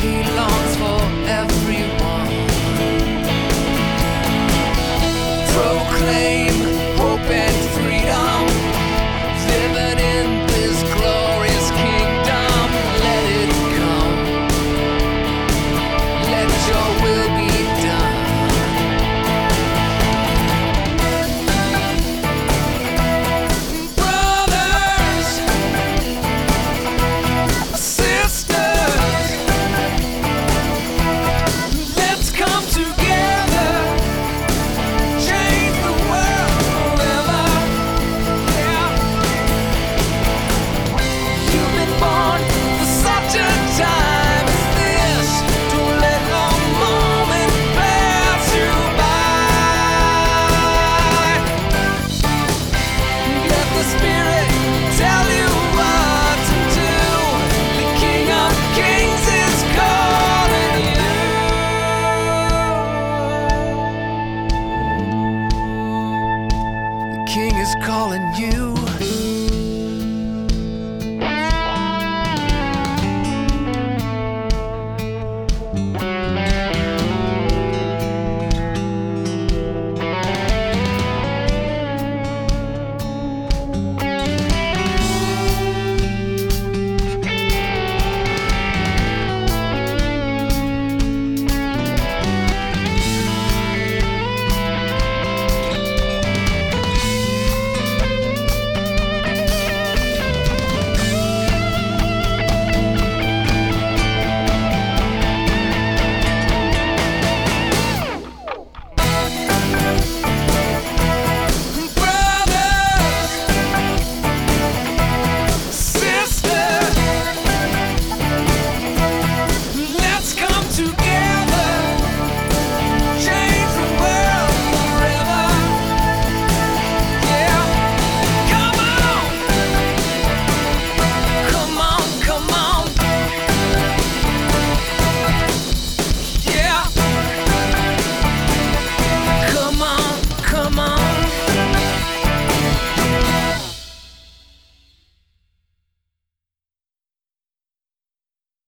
He longs calling you.